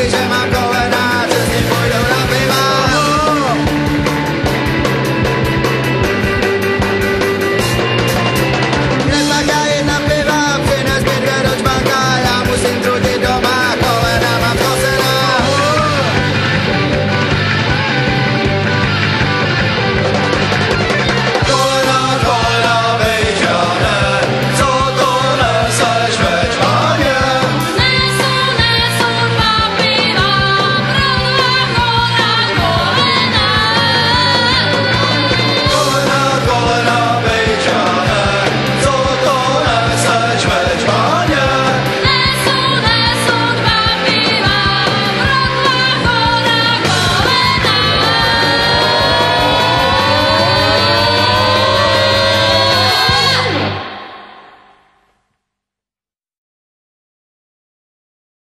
se llama